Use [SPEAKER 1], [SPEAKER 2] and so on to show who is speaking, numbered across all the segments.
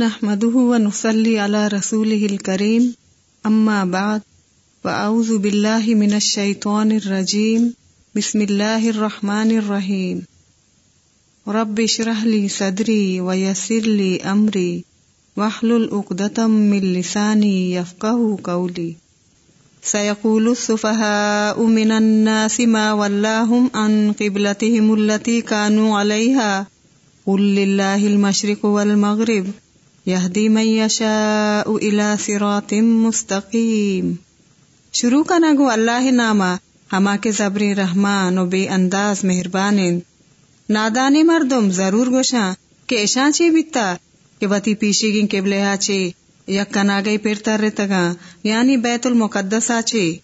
[SPEAKER 1] نحمده ونصلي على رسوله الكريم. أما بعد وأعوذ بالله من الشيطان الرجيم. بسم الله الرحمن الرحيم. رب اشرح لي صدري ويسر لي أمري. واحلل عقدة من لساني يفقه قولي. سيقول السفهاء من الناس ما ولاهم عن قبلتهم التي كانوا عليها. قل لله المشرق والمغرب. یہدی یشاء الى صراط مستقیم۔ شروع کا نگو اللہ نامہ، ہما کے زبری رحمان و بے انداز مہربان نادانی مردم ضرور گوشاں کہ ایشاں چی بیتا، کہ وتی پیشی گی قبلے چی یک کنا گئی تر تگا یعنی بیت المقدس چی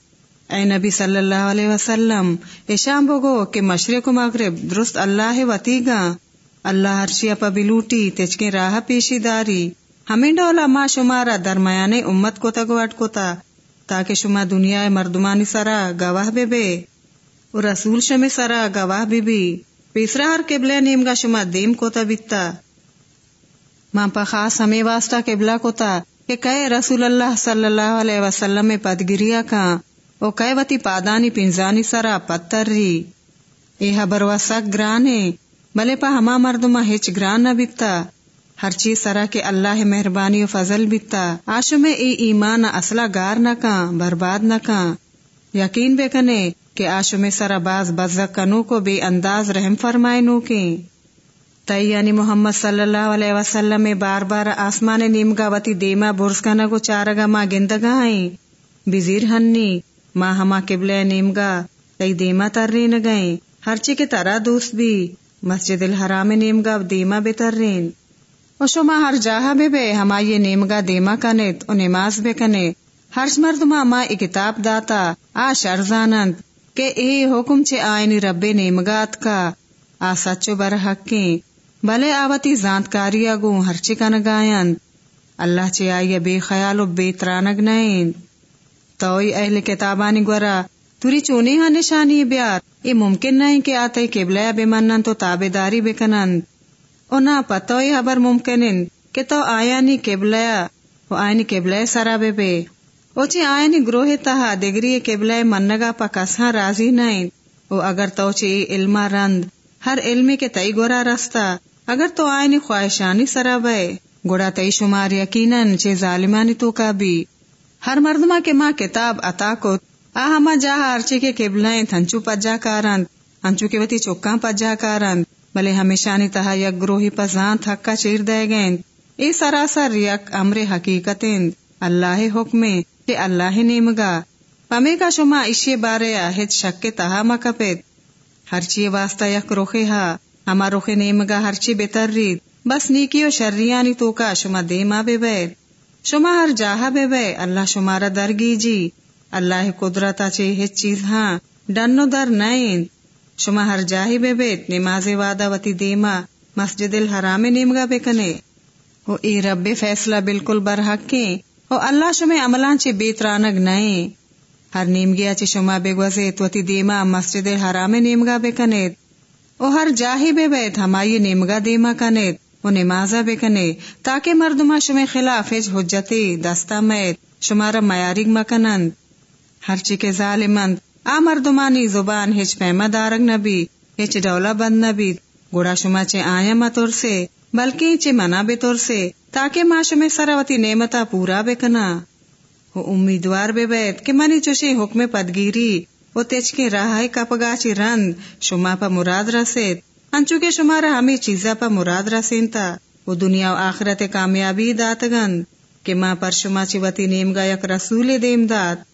[SPEAKER 1] اے نبی صلی اللہ علیہ وسلم ایشان بگو کہ مشرق و مغرب درست اللہ وتی گا اللہ ہرشی اپا بلوٹی تجکے راہ پیشی داری۔ ہمیں ڈولا ما شمارا درمیان امت کو تگو کو تا تاکہ شما دنیا مردمانی سرا گواہ بے بے۔ و رسول شمی سرا گواہ بی بی پیسرا ہر قبلہ نیم گا شما دیم کو تا بیتا۔ ماں پا خاص ہمیں واسطہ قبلہ کو تا کہ کئے رسول اللہ صلی اللہ علیہ وسلم میں پدگریا کا او کئے وتی پادانی پنزانی سرا پتر ری۔ یہ حبر و سک گرانے، بلے پا ہما مردما ہچ گران نہ بیتا۔ ہر چیز سرا کے اللہ مہربانی و فضل بیتا آشو میں ای ایمان اصلا گار نہ کان برباد نہ کان یقین بے کنے کہ آشو میں سرا باز بزک کنو کو بے انداز رحم فرمائے نو کے تئی یعنی محمد صلی اللہ علیہ وسلم میں بار بار آسمان نیم گا وتی دیما برس کا نگو چارگا ماں گندگا آئیں بزیر ہنی ماں ہما قبل نیم گا تئی دیما ترری نہ گئیں۔ ہر چی کے طرح دوست بھی، مسجد الحرام نیمگا دیما بترین و شما ہر جاہا بے بے، ہما نیمگا دیما کنت و نماز بے کنے۔ ہر مردما ما ای کتاب داتا آ شرزانند کہ اے حکم چے آئینی رب نیمگات کا۔ آ سچو برحقیں بلے آوتی زانتکاری اگو ہر چکن گایند۔ اللہ چے آئی بے خیال و بے ترانگ نائند توئی اہل کتابانی گورا، توری چونی ہاں نشانی بیار۔ یہ ممکن نہیں کہ آتے قبلہ بے منن تو تابے داری بے کنند۔ او نا پتوئی حبر ممکن کہ تو آیا نی قبلہ او آئینی قبلہ بے بے او چی آئینی گروہ تہا دگری قبلہ منگا پا کساں راضی نہیں او اگر تو چی علما رند ہر علمی کے تئی گورا رستا اگر تو آئینی خواہشانی سرا بے گوڑا تئی شمار یقیناً چے ظالمانی تو کا بھی ہر مردما کے ماں کتاب عطا کو آ ہما جا ارچے کے قبلائیں تھنچو پجا کارند ہنچو کے وتی چوکاں پجا کارند بلے ہمیشہ نی تہا یک گروہی پزان تھکا چیر دے گئیں اے سراسر یک امر حقیقت اللہ حکم کہ اللہ نیمگا۔ پمے کا شما اشی بارے آہد شک کے تہا مکپت ہر چی واسطہ یک روخے ہا۔ ہما روخ نیمگا ہر چی بہتر رید۔ بس نیکی و شریانی یعنی تو کا شما دیما بے بے۔ شما ہر جاہا بے بے۔ اللہ شمارا درگی جی۔ اللہ قدرت چے ہچ چیز ہاں۔ ڈنو در نائن شما ہر جاہی بے بیت، نماز وعدہ وتی دیما، مسجد الحرام نیمگا بے کنے۔ او ای رب فیصلہ بالکل برحق کے او اللہ شما عملان چے بیت رانگ نائن ہر نیمگیا چے شما بے گوزیت وتی دیما، مسجد الحرام نیمگا بے کنیت۔ او ہر جاہی بے بیت، ہمائی نیمگا دیما کنیت۔ او نمازا بے کنے، تاکہ مردما شما خلاف حجتی دستا میت شمارا میارگ مکنند۔ ہر چی کے ظالمند آ مردمانی زبان ہچ پیما دارگ نبی، ہچ ڈولا بند نبی۔ گوڑا شما چے آیا متور سے، بلکہ چے منا بے طور سے، تاکہ ما شما سراوتی نعمتا پورا بے کنا۔ وہ امیدوار بے بیت کہ منی چوشی حکم پدگیری وہ تیچ کے راہ کپگا چی رند شما پا مراد رسید۔ انچو کے شمارا ہمیں چیزا پا مراد رسین تا وہ دنیا و آخرت کامیابی داتگند، کہ ماں پر شما چی وتی نیم گا یک رسول دیم دات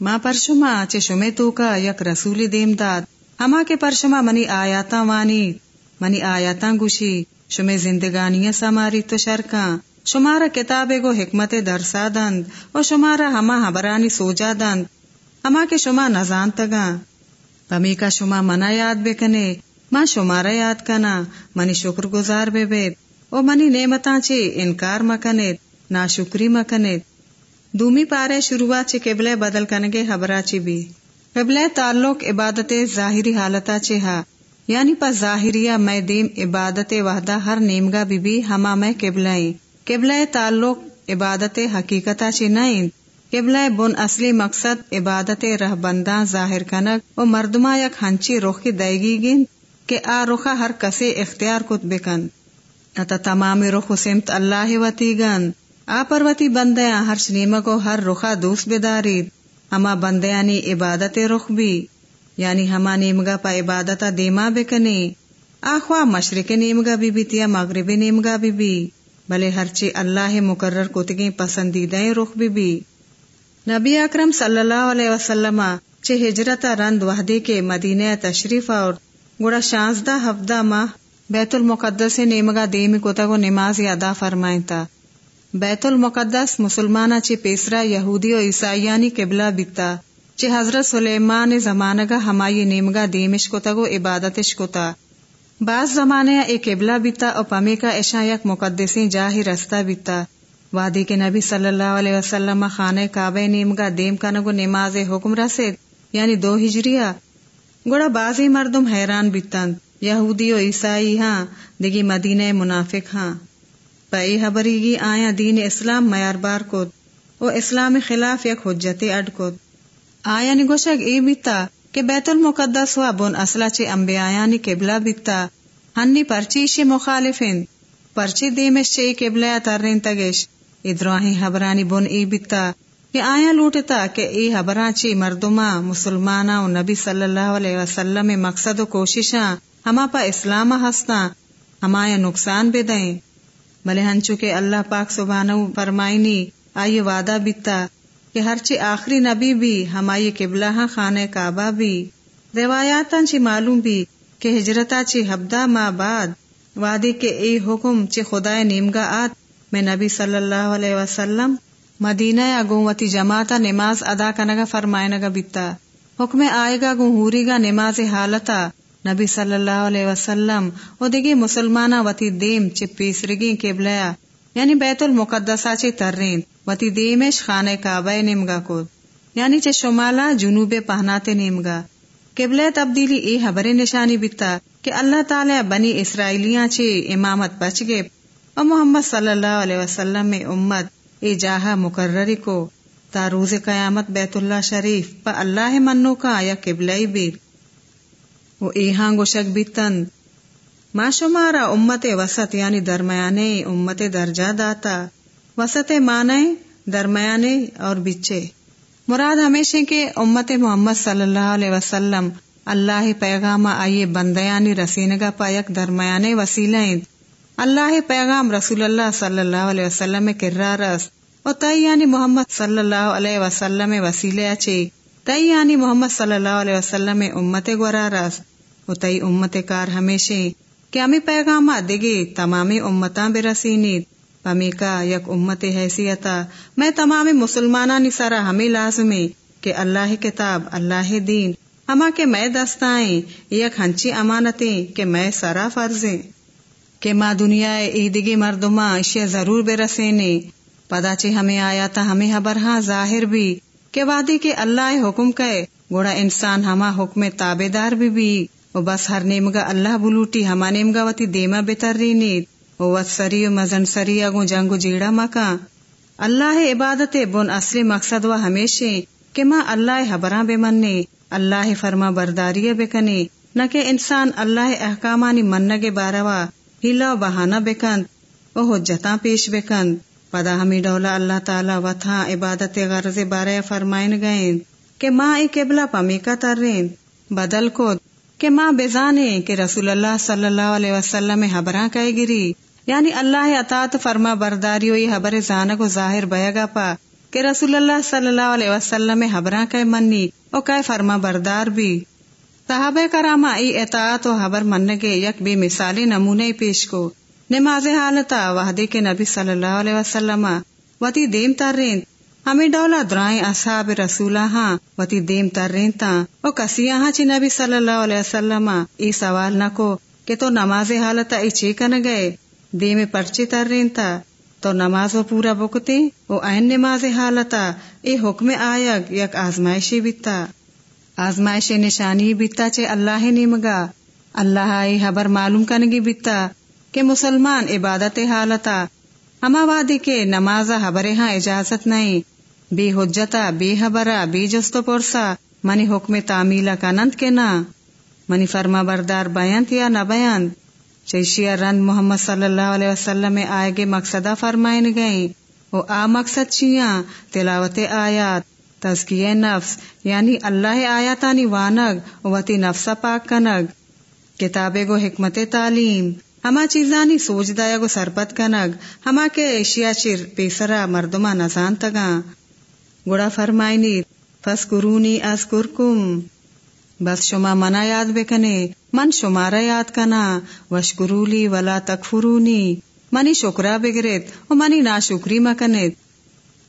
[SPEAKER 1] ماں پرشما چے شمے تو کا یک رسول دیم داد۔ ہما کے پرشما منی آیاتا وانی، منی آیاتا گوشی۔ شمے زندگانی سماری تو شرکاں۔ شمارا کتاب گو حکمت درسا دند و شمارا ہما حبرانی سوجا دند ہما کے شما نزان تگا پمی کا شما منا یاد بے کنے ماں شمارا یاد کنا۔ منی شکر گزار بے بیت او منی نعمتاں چے انکار مکنیت نا شکری دومی پارے شروعات چے قبلے بدل کنگے حبرا چی بھی۔ قبلے تعلق عبادت ظاہری حالتا چے ہا۔ یعنی پا ظاہریہ میں دیم عبادت وحدہ ہر نیمگا بی بی ہما میں قبلائیں قبلہ تعلق عبادت حقیقتا چی نائن قبلہ بن اصلی مقصد عبادت رہ بنداں ظاہر کنک و مردما یک ہنچی رخ کی دائگی گن کہ آ رخا ہر کسے اختیار کت بکن۔ اتا تمام رخ سمت اللہ وتی گن آ پروتی بندیاں ہر شنیما کو ہر رخا دوس بدارید ہما بندیانی عبادت رخ بھی۔ یعنی ہما نیمگا پا عبادتا دیما بکنی۔ آخوا مشرق نیمگا بی بی تیا مغرب نیمگا بی بی بلے ہرچی اللہ مقرر کتگیں پسندیدہ رخ بی بی نبی اکرم صلی اللہ علیہ وسلم چھ ہجرت رند وحدے کے مدینہ تشریف اور گڑا شانزدہ ہفتہ ماہ بیت المقدس نیمگا دیم کو نماز ادا فرمائیں تا بیت المقدس مسلمانہ چھ پیسرا یہودی و عیسائیانی قبلہ بیتا چھ حضرت سلیمان زمانگا ہمائی نیمگا دیمش کو تگو عبادتش کو تا بعض زمانے ایک قبلہ بیتا اور پمی کا ایشا یک مقدسی جاہی رستہ بیتا۔ وادی کے نبی صلی اللہ علیہ وسلم خانہ کعبہ نیمگا دیم کنگو نماز حکم رسید یعنی دو ہجریہ۔ گوڑا بازی مردم حیران بیتن یہودی و عیسائی ہاں دگی مدینہ منافق ہاں۔ پئی حبری گی آیا دین اسلام میار بار کد او اسلام خلاف یک حجت اڈ کد آیا نگوشک ای بیتا کہ بیت المقدس ہوا بن اصلا چے امبیایانی قبلہ بیتا۔ ہنی پرچی شی مخالفین۔ پرچی دیمش چے قبلہ ترین تگش۔ ادراہی حبرانی بن ای بیتا کہ آیا لوٹتا کہ ای حبران چی مردما مسلمانا و نبی صلی اللہ علیہ وسلم مقصد و کوششاں ہما پا اسلام ہستا ہمایا نقصان بے دیں بلے ہنچو کہ اللہ پاک سبحانہ فرمائنی آئی وعدہ بیتا کہ ہرچی آخری نبی بھی ہمائی قبلہ ہاں خانہ کعبہ بھی۔ روایاتاں چی معلوم بھی کہ ہجرتا چی ہبدا ماں بعد وادی کے اے حکم چی خدا نیمگا آت میں نبی صلی اللہ علیہ وسلم مدینہ یا اگوتی جماعتا نماز ادا کنگا فرمائنگا بیتا۔ حکم آئے گا گوہوری گا نماز حالتا نبی صلی اللہ علیہ وسلم او دیگی مسلمانہ وتی دیم چی پیسرگی قبلہ یعنی بیت المقدسہ چی ترین وتی دیمش خانہ کعبہ نمگا کو یعنی چے شمالا جنوب پہناتے نمگا قبلہ تبدیلی ای حبر نشانی بیتا کہ اللہ تعالی بنی اسرائیلیاں چے امامت بچ گئے اور محمد صلی اللہ علیہ وسلم میں امت ای جاہا مقرری کو تا روز قیامت بیت اللہ شریف پا اللہ منو کا آیا قبلہ بھی وہ ایہاں گوشک بیتن۔ ما شمارا امت وسط یعنی درمیانے امت درجہ داتا۔ وسط معنی درمیانے اور بچے۔ مراد ہمیشہ کے امت محمد صلی اللہ علیہ وسلم اللہ پیغام آئیے بندیانی رسینگا پایک درمیانے وسیلہ اللہ پیغام رسول اللہ صلی اللہ علیہ وسلم رس و تئی یعنی محمد صلی اللہ علیہ وسلم وسیلے اچے۔ تئی یعنی محمد صلی اللہ علیہ وسلم امت گورا رس و تئی امت کار ہمیشہ کہ امی پیغام دگے تمامی امتاں بے رسینید پمی کا یک امت حیثیتا میں تمام مسلمانہ نسارا ہمیں لازمی کہ اللہ کتاب، اللہ دین، ہما کے میں دستائیں، یک ہنچی امانتیں کہ میں سرا فرضیں کہ ماں دنیا عیدگی مردما اشیاء ضرور بے رسینے۔ پدا چی ہمیں آیا تھا ہمیں حبر ہاں ظاہر بھی۔ کہ وادی کے اللہ حکم کہے، گوڑا انسان ہما حکم تابے دار بھی بھی۔ وہ بس ہر نیمگا اللہ بلوٹی، ہما نیمگا وتی دیما بہتر رینید وت سری مزن سری اگو جنگو جیڑا مکا۔ اللہ عبادت بن اصلی مقصد و ہمیشہ کہ ماں اللہ حبراں بے مننے، اللہ فرما برداری بے کنے۔ نہ کہ انسان اللہ احکامانی منگے باروا ہلا و بہانہ بے کند وہ حجتاں پیش بے کند۔ پدا ہمیں ڈولا اللہ تعالی و تھا عبادت غرض بارے فرمائن گئیں کہ ماں ای قبلہ پمی کا ترین۔ بدل کو کہ ماں بےزانے کہ رسول اللہ صلی اللہ علیہ وسلم حبراں کہے گری۔ یعنی اللہ اطاط فرما برداری ہوئی حبر زانک و ظاہر بیگا پا کہ رسول اللہ صلی اللہ علیہ وسلم حبراں کے منی او کہ فرما بردار بھی۔ صحابہ کراما ای اطاعت و حبر من یک بے مثالی نمونے پیش کو۔ نماز حالتا وحدے کے نبی صلی اللہ علیہ وسلم وتی دیم ترین۔ ہمیں ڈولا درائیں اصحاب رسولہ ہاں وتی دیم ترین تا۔ او کسی ہاں چی نبی صلی اللہ علیہ وسلم ای سوال نہ کو کہ تو نماز حالتا ای چی کن گئے؟ دیم پرچی ترین تا۔ تو نماز و پورا بکتے؟ او این نماز حالتا ای حکم آیگ یک آزمائشی بیتا۔ آزمائش نشانی بیتا چے اللہ نیمگا اللہ آئی حبر معلوم کنگی بیتا۔ کہ مسلمان عبادت حالتا ہما وادی کے نماز حبر ہاں اجازت نہیں، بے حجتا، بے حبرا، بے جستو پرسا، منی حکم تعمیلہ کا نند کے نا، منی فرما بردار بیانت یا نہ بیان چیشیا رند محمد صلی اللہ علیہ وسلم میں آئے گے مقصدہ فرمائن گئیں وہ آ مقصد چیاں تلاوت آیات، تزکیہ نفس یعنی اللہ آیاتانی وانگ وتی نفس پاک کنگ، کتابے گو حکمت تعلیم ہما چیزانی سوچ دایا گو سرپت کنگ، ہما کے ایشیا چر پیسرا مردما نزان تگا گڑا فرمائنی فس قرونی از کرکم۔ بس شما منا یاد بکنے، من شمارا یاد کنا۔ وشکرولی ولا تکفرونی منی شکرا بگرت و منی نا شکری مکنت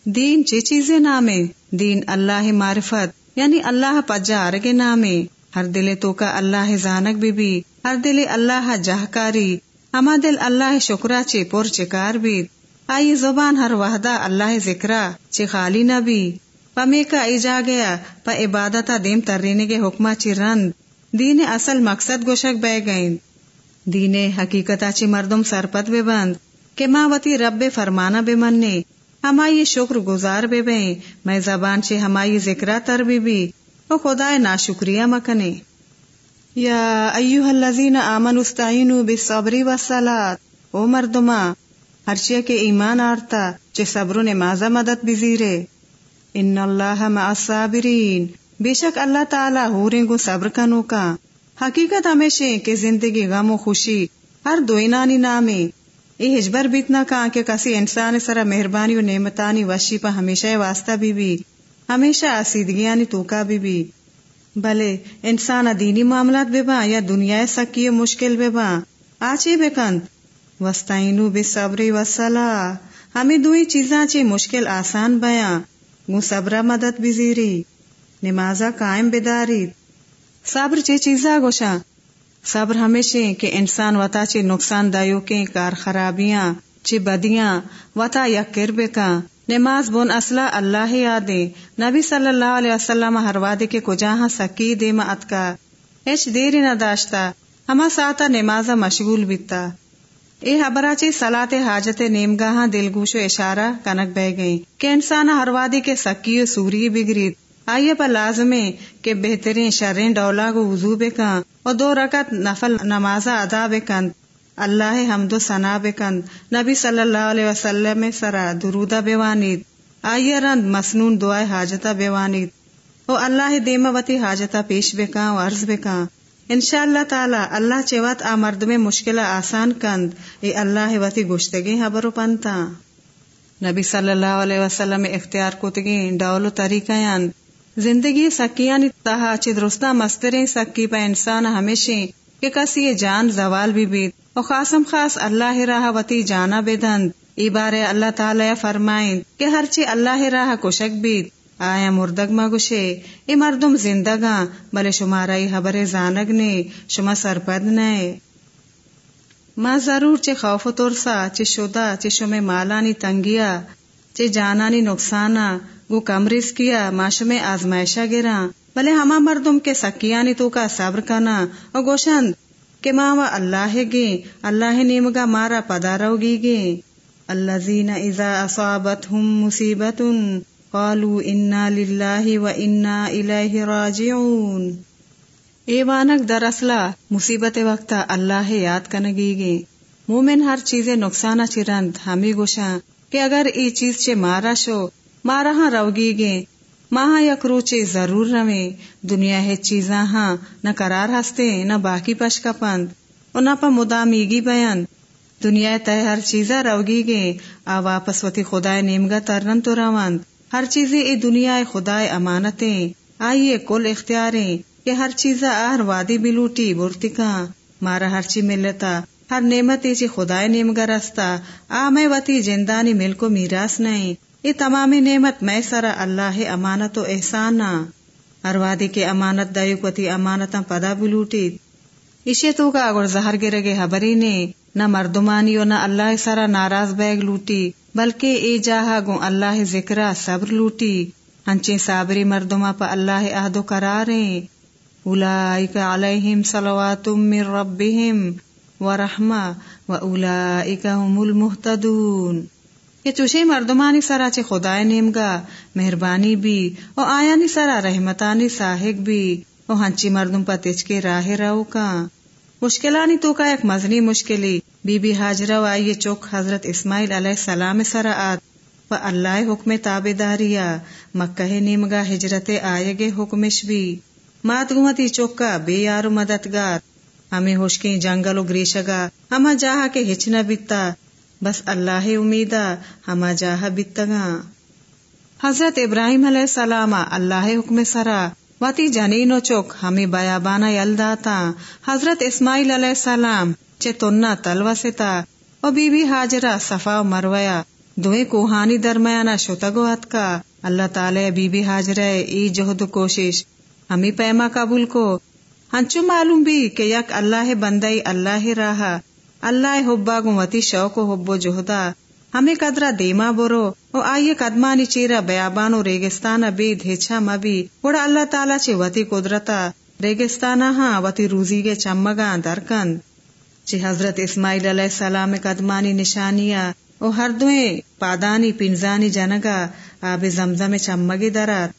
[SPEAKER 1] دین چی چیزیں نامے؟ دین اللہ معرفت یعنی اللہ پجا ارگ نامے۔ ہر دل تو کا اللہ زانک بی بی ہر دل اللہ جہکاری۔ ہما دل اللہ شکرا چے پور چکار بھی۔ آئی زبان ہر وحدہ اللہ ذکرا چے خالی نبی پمی کا ایجا گیا، پا عبادتا دیم تررینے کے حکمہ چی رند۔ دین اصل مقصد گوشک بے گئیں دین حقیقتا چی مردم سرپت بے بند۔ کہ ماں وتی رب فرمانا بے مننے۔ ہمائی شکر گزار بے بیں میں زبان چی ہمائی ذکرہ تر بی بی او خدا نا شکریہ مکنے۔ یا ایوہ الذین آمن استعینو بالصبر والصلاة. او مردما ہرچیہ کے ایمان آرتا، چے صبر نمازہ مدد بزیرے ان اللہ مع الصابرین. بے شک اللہ تعالی ہوریں گو صبر کنو کا. حقیقت ہمیشہ کہ زندگی غم و خوشی، ہر دوئنانی نامے اے ہجبر بیتنا کہاں کہ کسی انسان سرا مہربانی و نعمتانی وشی پا ہمیشہ واسطہ بھی بھی، ہمیشہ آسیدگیانی توکا بھی بھی. بلے انسان دینی معاملات بے با یا دنیا سکی مشکل بے با؟ آچے بے کند۔ وستعینو بے صبری وصلا ہمیں دوئی چیزاں چے مشکل آسان بیاں۔ گو صبر مدد بزیری نمازا قائم بداری صبر چے چیزا گوشا صبر ہمیشہ کہ انسان وطا چے نقصان دایو کے کار خرابیاں چے بدیاں، وطا یک کربے کا نماز بون اصلہ اللہ یادے نبی صلی اللہ علیہ وسلم ہر وادے کے کجاہاں سکی دے ات کا ایچ دیری نہ داشتا۔ ہما ساتا نمازا مشغول بیتا۔ اے حبراچی سلاط حاجت نیمگاہ دل گوش و اشارہ کنک بہ گئی کہ انسان ہر وادی کے سکی و سوری بگریت آئیے پر لازم کہ بہترین شرین ڈولا کو وضو بکن اور دو رکعت نفل نماز ادا بکن اللہ حمد و ثنا بکند نبی صلی اللہ علیہ وسلم سرا درودہ بیوانید۔ آئیے رند مسنون دعائے حاجتہ بیوانید۔ او اللہ دیم وتی حاجتہ پیش بکا و عرض بکا۔ انشاء اللہ تعالی اللہ چوات آ مرد میں مشکل آسان کند۔ اے اللہ وتی گشتگی حبر و پنتا۔ نبی صلی اللہ علیہ وسلم اختیار کتگی ڈول و طریقہ زندگی سکیاں یعنی تہا چی درستہ مستریں سکی پا انسان ہمیشہ کہ کسی جان زوال بھی بیت۔ اور خاصم خاص اللہ راہ وتی جانا بے ای بارے اللہ تعالی فرمائیں کہ ہر چی اللہ راہ کشک بیت آیا مردگ ما گوشے ای مردم زندگاں، بلے شمارائی حبر زانگ نے شما سرپد نئے۔ ما ضرور چے خوف و ترسا، چے شدہ، چے شما مالانی تنگیا، چے جانانی نقصانا گو کمرس کیا معاش میں آزمائشہ گرا بلے ہما مردم کے سکیانی تو کا صبر کنا اور گوشند کہ ماں و اللہ گے، اللہ نیمگا مارا پدارو گی گے۔ اللہ زین ازا اصابت ہم مصیبت قالوا انا للہ و انا الیہ راجعون۔ اے وانک در اصلا مصیبت وقت اللہ یاد کنگی گے۔ مومن ہر چیز نقصانہ چرند، ہمیں گوشاں کہ اگر ای چیز چے مارا شو، مارا ہاں روگی گے۔ ماں یک روچے ضرور روے دنیا ہے چیزاں ہاں نہ کرار ہستے، نہ باقی پش کا پند اور نہ پا مدامیگی بیان۔ دنیا تے ہر چیزا روگی گے۔ آ واپس وتی خدا نیمگا ترن تو روند ہر چیزیں اے دنیا خدا امانتیں۔ آئیے کل اختیاریں۔ کہ ہر چیزا آہر وادی بلوٹی بورتکا مارا ہر چی ملتا، ہر نعمتی چی خدای نیمگا رستا۔ آ میں وتی جندانی ملکو میراس نہیں یہ تمامی نعمت، میں سرا اللہ امانت و احسانا ہر وادی کے امانت دائیو کتی امانتا پدا بلوٹی۔ اسے تو کا اگر زہر گرگے حبری نے۔ نہ مردمانی و نہ اللہ سرا ناراض بیگ لوٹی، بلکہ اے جاہا گو اللہ ذکرہ صبر لوٹی۔ ہنچے صابری مردما پا اللہ عہد و قراریں اولائک علیہم صلوات من ربہم ورحمہ و اولائک هم المہتدون۔ کہ چوشے مردمانی سرا چے خدای نیمگا، مہربانی بھی، او آیانی سرا رحمتانی ساہک بھی، او ہنچی مردم پا تچکے راہ رو کا۔ مشکلانی تو کا ایک مزنی مشکلی، بی بی حاجرہ و آئیے چوک حضرت اسماعیل علیہ السلام سر آت و اللہ حکم تاب داریا مکہ نیمگا ہجرت آئے گے حکمش بھی۔ مات گمتی چوکا، بے یارو مددگار۔ ہمیں ہوشکی جنگل و گریشگا، ہما جاہا کے ہچنا بیتا۔ بس اللہ امیدا ہما جاہا بیتگا حضرت ابراہیم علیہ السلام اللہ حکم سرا۔ واتی جنین و چوک ہمیں بیابانا یلداتا حضرت اسماعیل علیہ السلام چے تننا تلو ستا۔ و بی بی حاجرہ صفا و مرویا دوئے کوہانی درمیانا شتگو کا۔ اللہ تعالی بی بی حاجرہ ای جہد کوشش ہمیں پیما قبول کو۔ ہنچو معلوم بھی کہ یک اللہ بندئی اللہ راہ اللہ حبا گو وتی شوق و حب و جہدا ہمیں قدرہ دیما برو۔ او آئیے قدمانی چیرا بیابانو ریگستانا بید ہچا مبی۔ وڑا اللہ تعالی چی وتی قدرتا ریگستانا ہاں وتی روزی کے چمگاں درکند چی حضرت اسماعیل علیہ السلام قدمانی نشانیا او ہر دوئے پادانی پنزانی جنگا آب زمزم چمگی درات۔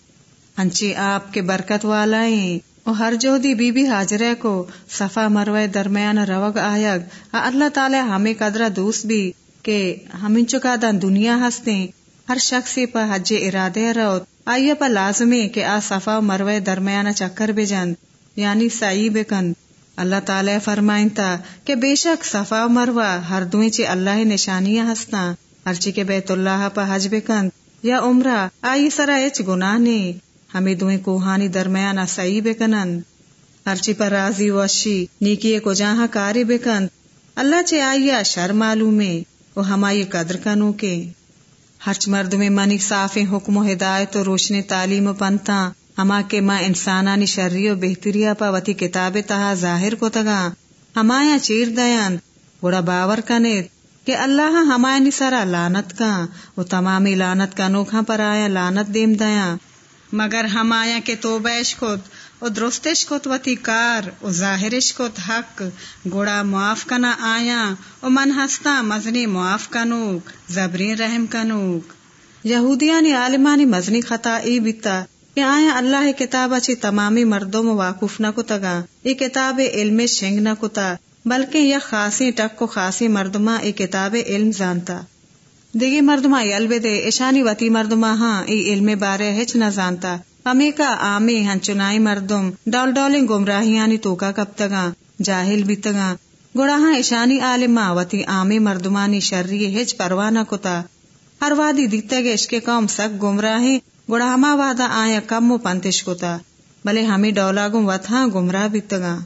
[SPEAKER 1] ہنچی آپ کے برکت والائیں۔ او ہر جو بی بی حاجرے کو صفا مروے درمیان روگ آیگ اللہ تعالی ہمیں قدرہ دوست بھی کہ ہمیں چکا دن دنیا ہستے، ہر شخص پا حج ارادے روت۔ آئیے پا لازمی کہ آ صفا مروے درمیانہ چکر بے جند یعنی سائی بکن اللہ تعالی فرمائن تا کہ بے شک صفا و مروا ہر دوئی چی اللہ نشانیاں ہستا ہر چی کے بیت اللہ پا حج بکن یا عمرہ، آئی سرا اچ گناہ نے۔ ہمیں دوئی کوہانی درمیانہ سائی بکنن ہر چی پر راضی وشی نیکی کو جہاں کاری بکن اللہ چے آئیا شر معلومے وہ ہمائی قدر کنو کے۔ ہرچ مرد میں منی صاف حکم و ہدایت و روشن تعلیم و پنتا، ہما کے ماں انسانانی شرری و بہتریا پا وتی کتاب تہا ظاہر کو تگا ہمایا چیر دیان بڑا باور کنیت کہ اللہ ہمائنی سرا لانت کا وہ تمامی لانت کا نوکھا پر آیا لانت دیم دیا۔ مگر ہمایا کے تو بیش خود او درستش وتی کار، او ظاہرش کت حق۔ گوڑا معاف کنا آیا، او من ہستا مزنی معاف کنوک، زبری رحم کنوک۔ یہودیانی عالمانی مزنی خطا ای بیتا، کہ آیا اللہ کتاب اچھی تمامی مردوں میں واقف نہ کتگا یہ کتاب علم شنگ نہ کتا، بلکہ یہ خاصی ٹک کو خاصی مردما یہ کتاب علم جانتا دیگی مردما یلبے دے ایشانی وتی مردما ہاں ای علم بارے ہچ نہ جانتا۔ ہمیں کا آمی ہن مردم ڈول ڈولیں گمراہیانی توکا کب تگا جاہل بھی تگا گوڑا ہاں ایشانی عالما وتی آمی مردمانی شرری ہچ پروانا کتا۔ ہر وادی دیتے گے عشق قوم سک گمراہی گوڑا ہما وعدہ آیا کم و پنتش کتا۔ بلے ہمیں ڈولا گم وتھا گمراہ بھی تگا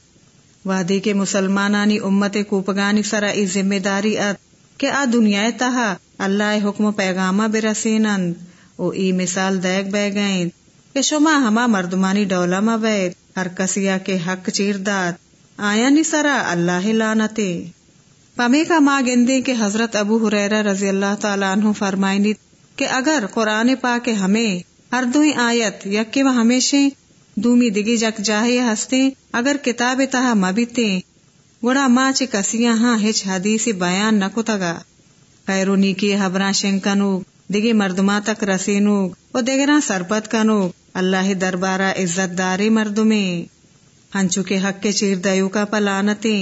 [SPEAKER 1] وادی کے مسلمانانی امت کوپگانی سرا ای ذمہ داری ات کہ آ دنیا تہا۔ اللہ حکم پیغامہ برسینند او ای مثال دیکھ بے گئیں۔ کہ شما ہما مردمانی ڈولا مبید ہر کسیا کے حق چیر داد۔ آیا نی سرا اللہ لانتے پمی کا ماں گندے کے حضرت ابو حریرہ رضی اللہ تعالیٰ عنہ فرمائنی کہ اگر قرآن پا کے ہمیں ہر دوئی آیت یکی و ہمیشہ دومی دگی جک جاہے ہستے اگر کتاب تہا مبیتے گوڑا ماں چی کسیاں ہاں ہچ حدیثی بیان نکو تگا خیرو نیکی حبران شنکنوک دگی مردما تک رسینوک و دگران سرپت کنوک اللہ دربارہ عزت داری مردمیں ہنچو کے حق کے چیر دیو کا پلانتے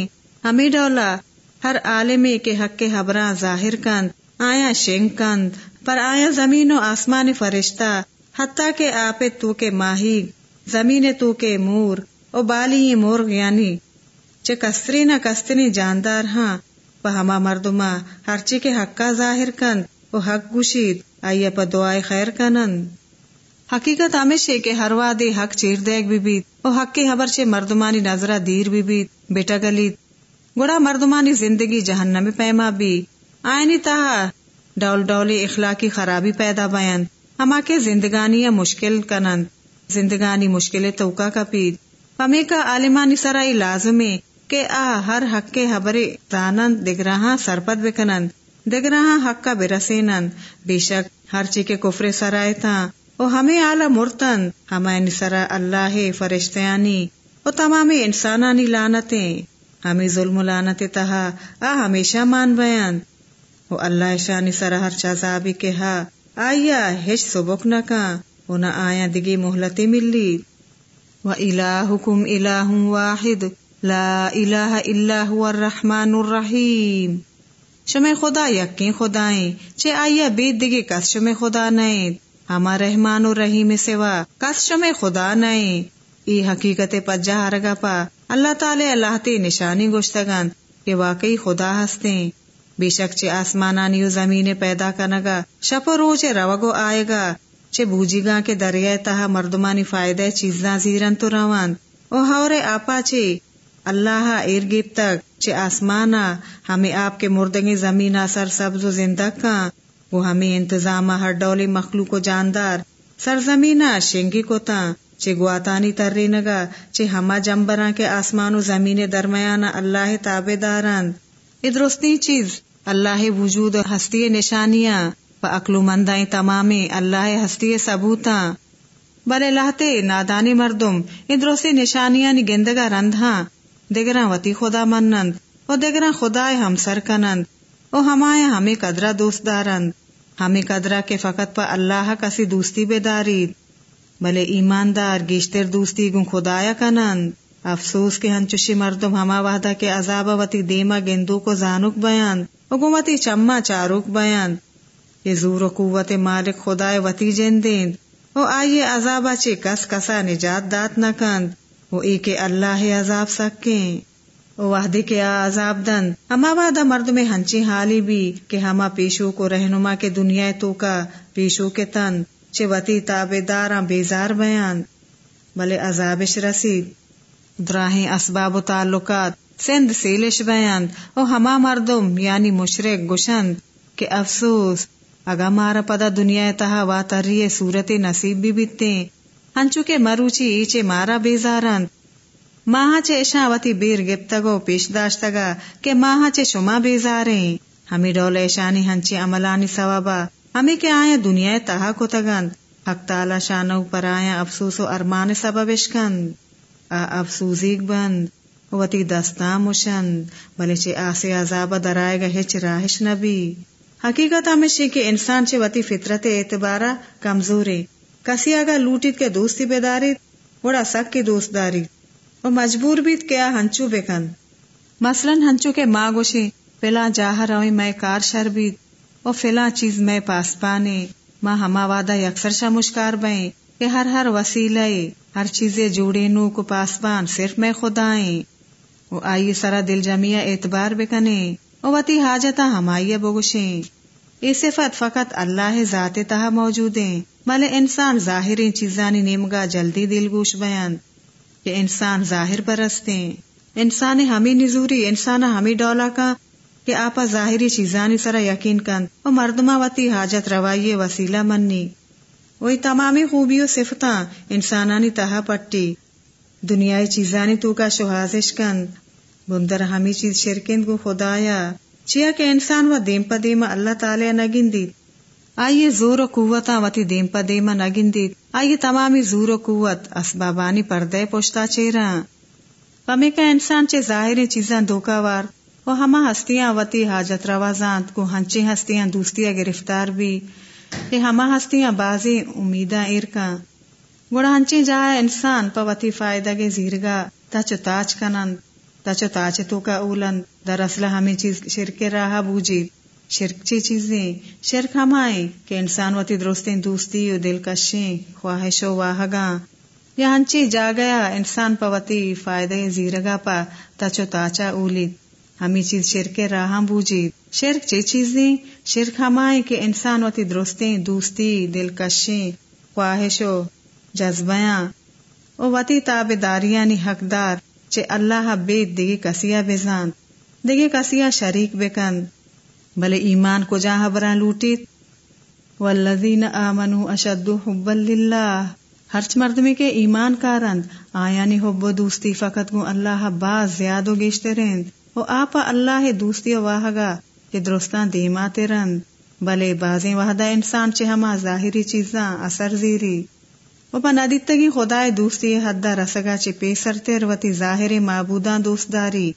[SPEAKER 1] ہمیں ڈولا ہر عالمی کے حق کے حبراں ظاہر کند آیا شنگ کند پر آیا زمین و آسمان فرشتہ حتیٰ کہ آپ تو کے ماہی زمین تو کے مور او بالی مور یعنی چے کستری نہ کستنی جاندار ہاں پا ہما مردما، ہر چی کے حق کا ظاہر کند او حق گشید آئیا پا دعائے خیر کنند حقیقت ہمیشہ کے ہر وادی حق چیر دیکھ بھی بیت او حق کی حبر چے مردمانی نظرہ دیر بھی بیت، بیٹا گلیت گڑا مردمانی زندگی جہنم پیما بھی. آئینی تہا ڈول ڈولی اخلاقی خرابی پیدا بیان ہما کے زندگانی مشکل کنند. زندگانی مشکل توکا کا پید پمی کا عالمانی سرائی لازمی کہ آ ہر حق کے حبرے دانند دگراہاں سرپت بکنند دگراہاں حق کا برسینند بے شک ہر چی کے کفر سرائے تھا او ہمیں اعلی مرتن ہمیں سرا اللہ فرشتیانی او تمام انسانانی لانتیں ہمیں ظلم لانت تہا آ ہمیشہ مان بیان او اللہ شانی سرا ہر چازابی کے ہا آیا ہش سبک نہ کا او نہ آیا دگی محلتی ملی و الہکم الہ واحد لا الہ الا هو الرحمن الرحیم۔ شمع خدا یقین خدائیں، چے آئیا بید دگی کس شمع خدا نائیں ہما رحمان و رحیم سوا کس شمع خدا نائیں ای حقیقت پجا ہرگا پا اللہ تعالی اللہ تی نشانی گوشتگان کہ واقعی خدا ہستیں۔ بے شک چے آسمانانی و زمین پیدا کنگا شپ و روچ روگو آئے گا چے بوجی گا کے دریائے تہا مردمانی فائدہ چیزاں زیرن تو روان۔ او ہورے آپا چے اللہ ارگیب تک، چے آسمانا، ہمیں آپ کے مردگی زمین سر سبز و زندہ کا وہ ہمیں انتظام ہر ڈولی مخلوق و جاندار، سرزمینہ شنگی کو تا چے گواتانی ترری نگا، چے ہما جمبران کے آسمان و زمین درمیان اللہ تابے دارند ادرستی چیز، اللہ وجود و ہستی نشانیاں۔ و اکلو مندائیں تمامی اللہ ہستی ثبوتا بلے لہتے نادانی مردم ادرستی نشانیاں نی گندگا رندھاں۔ دگراں وتی خدا منند و دگراں خدا ہم سر کنند، او ہمایا ہمیں قدرہ دوست دارند۔ ہمیں قدرہ کے فقط پا اللہ کسی دوستی بے دارید۔ بلے ایماندار، گیشتر دوستی گن خدایا کنند۔ افسوس کے ہنچوشی مردم ہما وحدہ کے عذاب وتی دیما گندو کو زانک بیان گمتی چما چاروک بیان۔ یہ زور و قوت مالک خدای وتی جندیند او آئیے عذابہ چے کس کسا نجات دات نہ کند۔ وہ ای کے اللہ عذاب سکیں او وحدی کے عذاب دن ہما وعدہ مرد میں ہنچی حالی بھی کہ ہما پیشو کو رہنما کے دنیا تو کا پیشو کے تن وتی تابے داراں بیزار بیان۔ بلے عذابش رسید۔ دراہیں اسباب و تعلقات۔ سندھ سیلش بیان۔ او ہما مردم یعنی مشرق گشند کہ افسوس، اگا مارا پدا دنیا تہا وا تری صورت نصیب بھی بیتے ہنچو کے مروچی ایچے مارا بیزارند ماہا چے اشاوتی بیر گپتگو پیش داشتگا کہ ماہا چے شما بیزاریں ہمیں ڈول ایشانی ہنچی عملانی ثوابا ہمیں کے آیا دنیا تہا کو تگند حق تعالی شانو پر آیا افسوس و ارمان سبب اشکند آ افسوزیگ بند وتی دستان مشند بلے چے آسے عذاب درائے گا ہچ راہش نبی حقیقت ہمیشہ کہ انسان چے وتی فطرت اعتبارا کمزورے آگا لوٹیت کے دوستی بیداری بڑا سک کی دوست داری وہ مجبور بھی کیا ہنچو بکن مثلا ہنچو کے ماں گوشے فلاں جاہ روئی میں کار شر بھی اور فلاں چیز میں پاس پانے۔ ماں ہما وعدہ اکثر شا مشکار بائیں کہ ہر ہر وسیلہ ہر چیزیں جوڑے نو کو پاسبان صرف میں خدائیں وہ آئیے سرا دل جمعیہ اعتبار بکنے۔ وہ وتی حاجتا ہمائیے بگوشیں۔ یہ صفت فقط اللہ ذات تہا موجود ہیں۔ ملے انسان ظاہری چیزانی نیمگا جلدی دل گوش بیان کہ انسان ظاہر برستے انسان ہمیں نزوری، انسان ہمیں ڈولا کا کہ آپا ظاہری چیزانی سرا یقین کن اور مردما وتی حاجت روائی وسیلہ مننی وہی تمامی خوبی و صفتاں انسانانی تہا پٹی۔ دنیای چیزانی تو کا شہازش کن بندر ہمیں چیز شرکند کو خدایا۔ چیا کہ انسان و دیم پا دیما اللہ تعالی نگندید آئیے زور و قوت وتی دیم پا دیما نگندید آئیے تمامی زور و قوت اسبابانی پردے پوشتا چیرا۔ پمی کا انسان چے ظاہری چیزاں دھوکا وار وہ ہما ہستیاں وتی حاجت روازاں، کو ہنچی ہستیاں دوستیاں گرفتار بھی۔ کہ ہما ہستیاں بازی امیداں ارکا گوڑا ہنچی جائے انسان پا وتی فائدہ کے زیرگا تچو تاچ کنند تچو تاچ تو کا اولند۔ در اصلہ ہمیں چیز شرک راہا بوجید۔ شرک چی چیزیں شرک ہم کہ انسان وتی درستیں دوستی و دلکشیں خواہش و واہگاں۔ یا ہنچی جا گیا، انسان پوتی فائدہ زیرگا پا تچو تاچا اولید۔ ہمیں چیز شرک راہاں بوجید۔ شرک چی چیزیں شرک ہم کہ انسان وتی درستیں دوستی دلکشیں خواہش و جذبیاں۔ او وتی تاب داریانی حقدار، چے اللہ بیت دیگی کسیا بزان دیگے کسیا شریک بکن بلے ایمان کو جہاں بران لوٹیت۔ والذین آمنوا اشد حبا للہ۔ ہرچ مردمی کے ایمان کارند آیانی حب و دوستی فقط گو اللہ باز زیاد و گیشتے رند و آپا اللہ دوستی واہگا کہ درستان دیماتے رند۔ بلے بازیں وحدہ انسان چے ہما ظاہری چیزاں اثر زیری۔ و پا ندیتگی خدای دوستی حدہ رسگا چے پیسرتے روتی ظاہر معبوداں دوست داری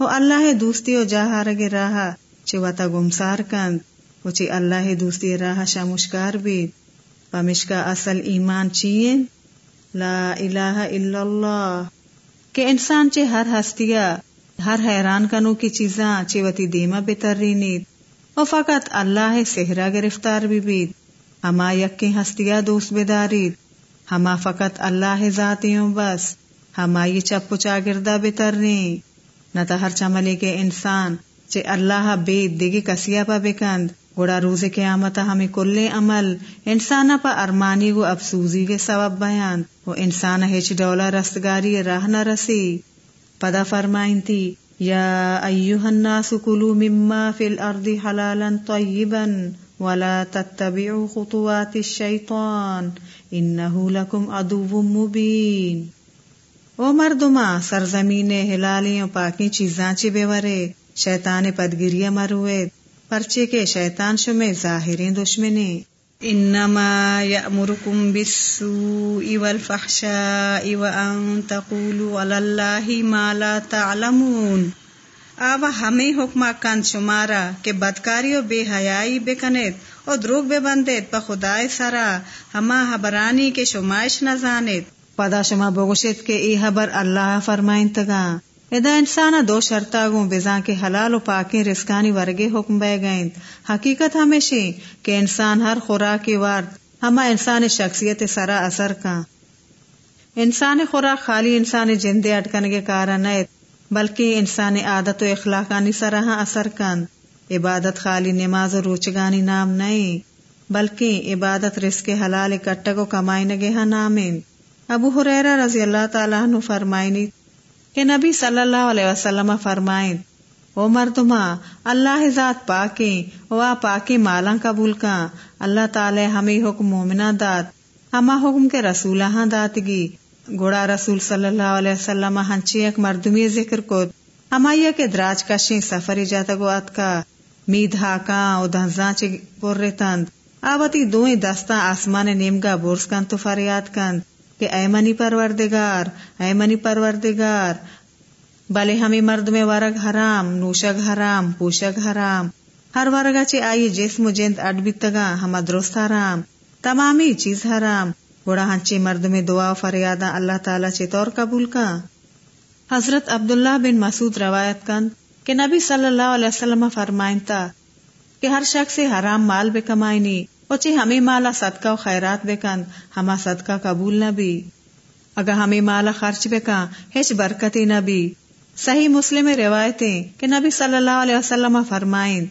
[SPEAKER 1] و اللہ دوستی و جاہارگ راہا چے وطا گمسار کند و چے اللہ دوستی راہا شامشکار بید. پمشکا اصل ایمان چیئے لا الہ الا اللہ. کہ انسان چے ہر ہستیا ہر حیران کنو کی چیزاں چے وتی دیما بترینید و فقط اللہ سہرا گرفتار بھی بید. ہما یکی ہستیا دوست بدارید. ہما فقط اللہ ذاتیوں بس. ہما یہ چپ چاگردہ بترنی نہ تو ہر چملے کے انسان چے اللہ بید دیگی کسیا پا بکند گوڑا روز قیامت ہمیں کل عمل۔ انسان پا ارمانی گو افسوزی کے سبب بیان۔ وہ انسان ہیچ ڈولا رستگاری راہ نہ رسی۔ پدا فرمائن تھی یا ایوہ الناس کلو مما فی الارض حلالا طیبا ولا تتبعوا خطوات الشیطان۔ انہو لکم عدو مبین۔ او مردما سرزمین ہلالیوں پاکی چیزاں چی بے ورے۔ شیطان پدگیری مروید پرچے کے شیطان شمے ظاہریں دشمنے انما یأمرکم بالسوء والفحشاء وان تقولوا علی اللہ ما لا تعلمون۔ آوا ہمیں حکمہ کند شمارا کہ بدکاری و بے حیائی بکنیت اور دروگ بے بندیت پا خدای سرا ہما حبرانی کے شمائش نہ زانت پدا شما بگوشت کے ای حبر اللہ فرمائن تگا ادا انسان دو شرطا گوں کے حلال و پاکیں رسکانی ورگے حکم بے گئیں۔ حقیقت ہمیشہ کہ انسان ہر خوراک وارد ہما انسان شخصیت سرا اثر کا انسان خوراک خالی انسان جندے اٹکن کے کارن بلکہ انسان عادت و اخلاقانی سرا ہاں اثر کن عبادت خالی نماز و روچگانی نام نہیں بلکہ عبادت رزق حلال کٹگو کمائی نگے ہاں نامین ابو حریرہ رضی اللہ تعالیٰ عنہ فرمائنی کہ نبی صلی اللہ علیہ وسلم فرمائیں، او مردما اللہ ذات پاکیں، او پاکی مالا قبول کا اللہ تعالی ہمیں حکم مومنہ دات ہما حکم کے رسول ہاں دات گی گوڑا رسول صلی اللہ علیہ وسلم ہنچی ایک مردمی ذکر کو ہمایا کے دراج کشیں سفری جاتا گو ات کا مید ہاکاں او دھنزاں چی پور تند آواتی دوئیں دستا آسمان نیمگا بورس کن تو فریاد کند کہ اے منی پروردگار، اے منی پروردگار، بلے ہمیں مرد میں ورگ حرام نوشگ حرام پوشگ حرام۔ ہر ورگا چے آئی جسم و جند اڈبتگا ہما درست حرام۔ تمامی چیز حرام۔ گوڑا ہنچے مرد میں دعا فریادہ اللہ تعالی چے طور قبول کا۔ حضرت عبداللہ بن مسعود روایت کن کہ نبی صلی اللہ علیہ وسلم فرمائن تا کہ ہر شخص سے حرام مال بے کمائنی چی ہمیں مالا صدقہ و خیرات بکن ہما صدقہ قبول نہ بھی۔ اگر ہمیں مالا خرچ بکا ہیچ برکتی نہ بھی۔ صحیح مسلم روایتیں کہ نبی صلی اللہ علیہ وسلم فرمائیں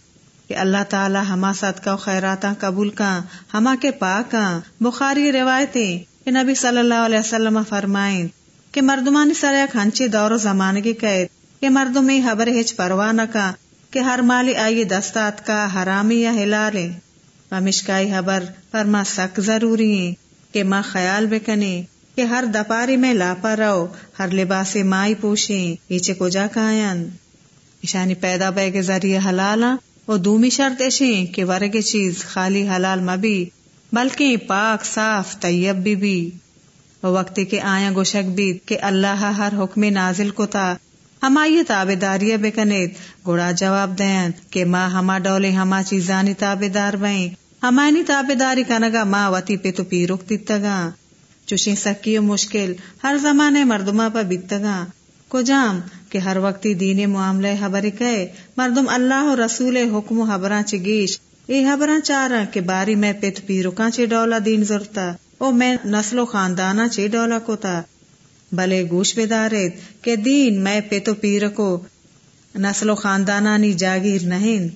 [SPEAKER 1] کہ اللہ تعالی ہما صدقہ و خیراتا قبول کا ہما کے پاکا بخاری روایتیں کہ نبی صلی اللہ علیہ وسلم فرمائیں کہ مردمانی سریا کھانچے دور و زمانے کی قید، کہ مردمی حبر ہیچ پرواہ نہ کا کہ ہر مالی آئیے دستات کا، حرامی یا ہلالے مشکائی حبر پر ماں سک ضروری ہیں کہ ماں خیال بکنے کہ ہر دپاری میں لاپا رہو، ہر لباس مائی پوشیں پیچھے کو جا کائن؟ ایشانی پیدا بے کے ذریعے حلالا وہ دومی شرط ایشیں کہ ورگ چیز خالی حلال مبی بلکہ پاک، صاف، طیب بھی بھی۔ وہ وقت کے آیا گوشک بھی کہ اللہ ہر حکم نازل کو تھا ہمائی تابے داری بکنیت گوڑا جواب دین کہ ماں ہما ڈولے ہما چیزانی تابے دار بائیں ہمائنی تابے داری کنگا ماں وتی پہ تو پی رک دیتگا۔ چوشیں سکی مشکل ہر زمانے مردما پا بیتگا۔ کو جام کہ ہر وقتی دین معاملے حبر کہے مردم اللہ و رسول حکم و حبراں چگیش اے حبراں چارا کہ باری میں پیت پی رکاں چے ڈولا دین ضرورتا او میں نسل و خاندانا چے ڈولا کو تا بلے گوش بدارت کہ دین میں پیتو پیر کو نسل و خاندانانی جاگیر نہیں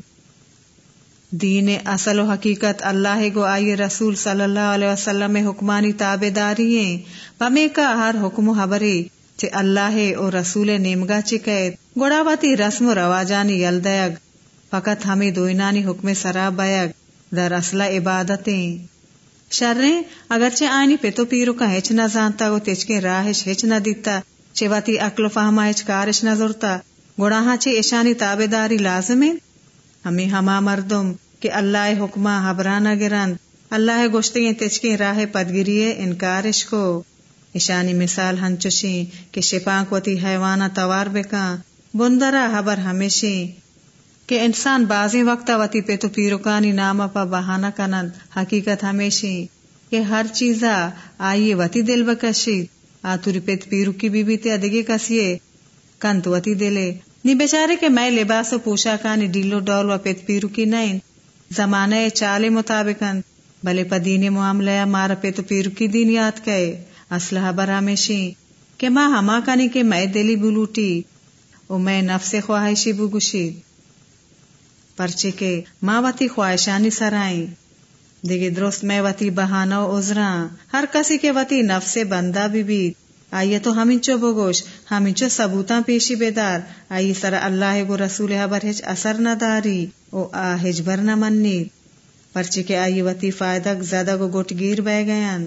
[SPEAKER 1] دین اصل و حقیقت اللہ گو آئی رسول صلی اللہ علیہ وسلم حکمانی تابے داری کا ہر حکم و حبری چے اللہ او رسول نیمگا چکیت گوڑاواتی رسم و رواجانی یلدیگ فقط ہمیں دوئنانی حکم سراب بیگ۔ در اصلہ عبادتیں۔ شریں اگرچہ آئینی پیتو پیرو کا ہیچ نہ زانتا گو تیچ کے راہش ہیچ نہ دیتا۔ چے واتی اکل و فہما ہیچ کارش نہ زورتا۔ گناہاں چے ایشانی تابے داری لازم ہمیں ہما مردم کہ اللہ حکمہ حبرانہ گرند اللہ گوشتے تچکیں راہ پدگری انکارش کو۔ ایشانی مثال ہنچوشیں کہ شپانک وتی حیوانہ توار بکا بندرا حبر ہمیشی کہ انسان بازی وقت وتی پہ تو پیروکانی نام پا بہانہ کنند. حقیقت ہمیشی کہ ہر چیزا آئیے وتی دل بکشی. آتوری پیت پیرو کی بی بی تے ادگی کسیے کنت وتی دلے نی بیچارے کے میں لباس و پوشاکانی ڈیلو ڈول و پیت پیرو کی نہیں زمانہ چالے مطابق بلے پا دین معاملہ مارا پیتو پیرو کی دین یاد کئے. اسلحہ برامیشی کہ ماں ہما کنی کے میں دلی بلوٹی. او میں نفس خواہشی بگوشی. پرچے کے ماں وتی خواہشانی سرائیں دیگے درست میں وتی بہانا و عذراں ہر کسی کے وتی نفس بندہ بھی بیت آئیے تو ہمیں بگوش، ہمیں چو ثبوتاں پیشی بیدار۔ آئیے سر اللہ گو رسول حبر ہج اثر نہ داری۔ او آ بر نہ منی۔ پرچے کے آئیے وتی فائدہ زیادہ گو گوٹ گیر بہ گیاں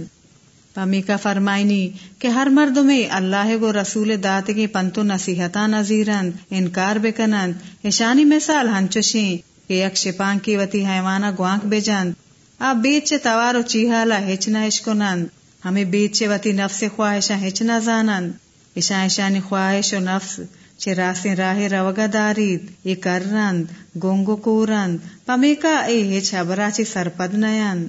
[SPEAKER 1] پمی کا فرمائنی کہ ہر مرد میں اللہ گو رسول دات کی پنتو نصیحتا نظیرند انکار بے کنند ایشانی مثال ہنچوشیں کہ یک شپان کی وتی حیوانہ گوانک بے جند آپ بیچ چے توارو چیحالا ہچنا ہشکنند ہمیں بیچ چے وتی نفس خواہشا ہچنا زانند ایشان ایشانی خواہش و نفس چے راسیں راہ روگا دارید۔ یہ کرند گونگو کورند پمی کا اے ہچ حبرا چے سرپد نیند